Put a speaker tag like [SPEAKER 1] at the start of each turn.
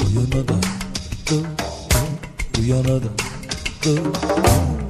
[SPEAKER 1] Uyana da dur, uyana da dur.